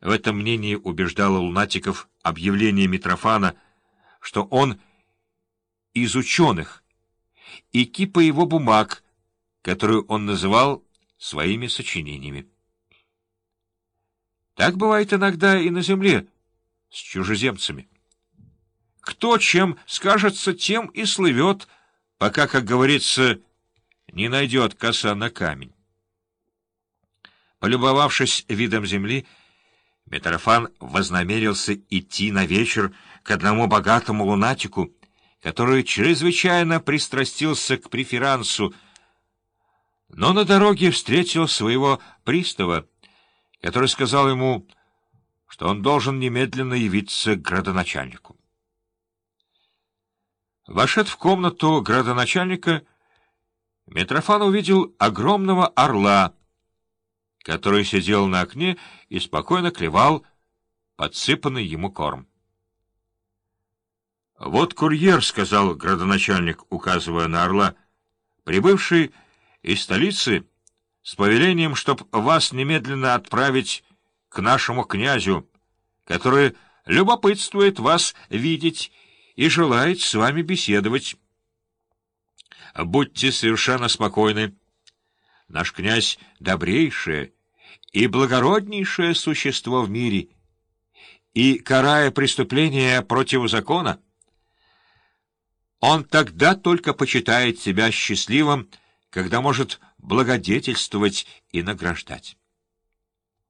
В этом мнении убеждало лунатиков объявление Митрофана, что он из ученых, и кипа его бумаг, которую он называл своими сочинениями. Так бывает иногда и на земле с чужеземцами. Кто чем скажется, тем и слывет, пока, как говорится, не найдет коса на камень. Полюбовавшись видом земли, Митрофан вознамерился идти на вечер к одному богатому лунатику, который чрезвычайно пристрастился к преферансу, но на дороге встретил своего пристава, который сказал ему, что он должен немедленно явиться к градоначальнику. Вошед в комнату градоначальника, Митрофан увидел огромного орла, который сидел на окне и спокойно клевал подсыпанный ему корм. — Вот курьер, — сказал градоначальник, указывая на орла, — прибывший из столицы с повелением, чтоб вас немедленно отправить к нашему князю, который любопытствует вас видеть и желает с вами беседовать. Будьте совершенно спокойны. Наш князь — добрейшее и благороднейшее существо в мире, и, карая преступления против закона, он тогда только почитает себя счастливым, когда может благодетельствовать и награждать.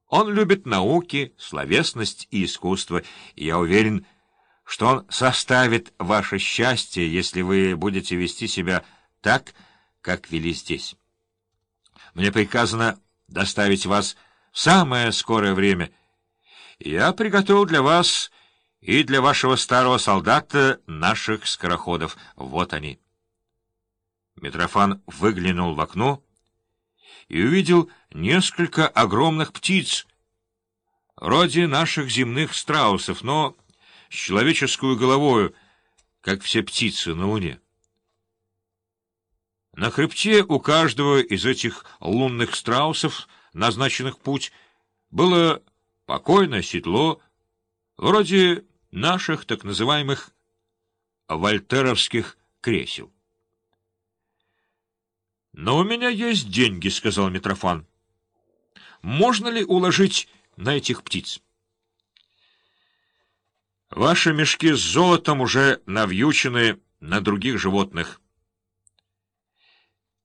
Он любит науки, словесность и искусство, и я уверен, что он составит ваше счастье, если вы будете вести себя так, как вели здесь. Мне приказано доставить вас в самое скорое время. Я приготовил для вас и для вашего старого солдата наших скороходов. Вот они. Митрофан выглянул в окно и увидел несколько огромных птиц, вроде наших земных страусов, но с человеческую головою, как все птицы на луне. На хребте у каждого из этих лунных страусов, назначенных путь, было покойное седло, вроде наших так называемых вольтеровских кресел. «Но у меня есть деньги», — сказал Митрофан. «Можно ли уложить на этих птиц?» «Ваши мешки с золотом уже навьючены на других животных.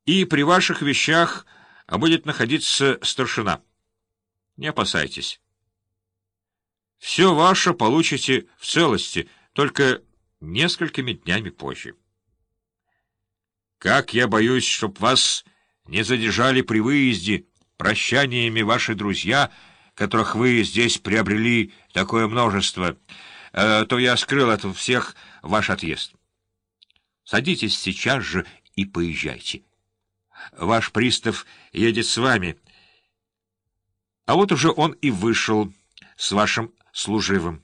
И при ваших вещах будет находиться старшина. Не опасайтесь. Все ваше получите в целости, только несколькими днями позже». Как я боюсь, чтоб вас не задержали при выезде прощаниями ваши друзья, которых вы здесь приобрели такое множество, э, то я скрыл от всех ваш отъезд. Садитесь сейчас же и поезжайте. Ваш пристав едет с вами. А вот уже он и вышел с вашим служивым.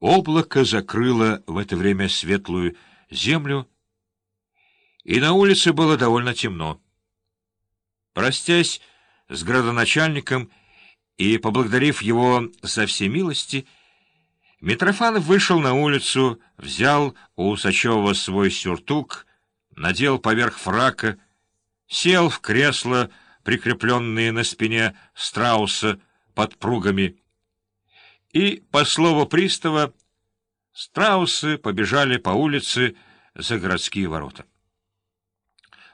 Облако закрыло в это время светлую землю, и на улице было довольно темно. Простясь с градоначальником и поблагодарив его за все милости, Митрофанов вышел на улицу, взял у Усачева свой сюртук, надел поверх фрака, сел в кресло, прикрепленные на спине страуса под пругами, и, по слову пристава, Страусы побежали по улице за городские ворота.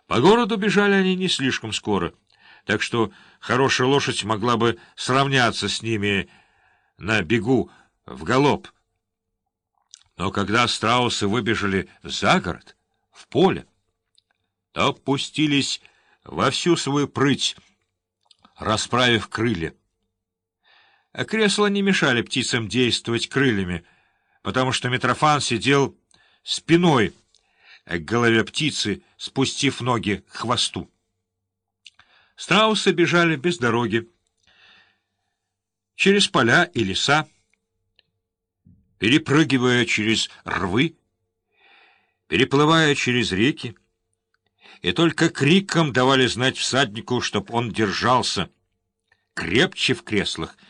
По городу бежали они не слишком скоро, так что хорошая лошадь могла бы сравняться с ними на бегу в галоп. Но когда страусы выбежали за город, в поле, то пустились во всю свою прыть, расправив крылья. А кресла не мешали птицам действовать крыльями — потому что Митрофан сидел спиной к голове птицы, спустив ноги к хвосту. Страусы бежали без дороги, через поля и леса, перепрыгивая через рвы, переплывая через реки, и только криком давали знать всаднику, чтоб он держался — крепче в креслах —